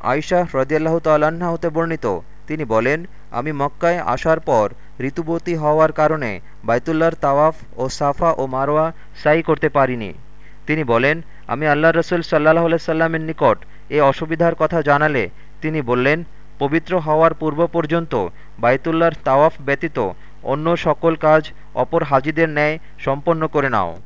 আয়শাহ রদিয়াল্লাহ তাল্লাহ্না হতে বর্ণিত। তিনি বলেন, আমি মক্কায় আসার পর ঋতুবতী হওয়ার কারণে বাইতুল্লার তাওয়াফ ও সাফা ও মারোয়া সাই করতে পারিনি। তিনি বলেন, আমি আল্লাহ রসুল সাল্লাহ সাল্লামের নিকট এ অসুবিধার কথা জানালে তিনি বললেন, পবিত্র হওয়ার পূর্ব পর্যন্ত বাইতুল্লার তাওয়াফ ব্যতীত অন্য সকল কাজ অপর হাজিদের ন্যায় সম্পন্ন করে নাও।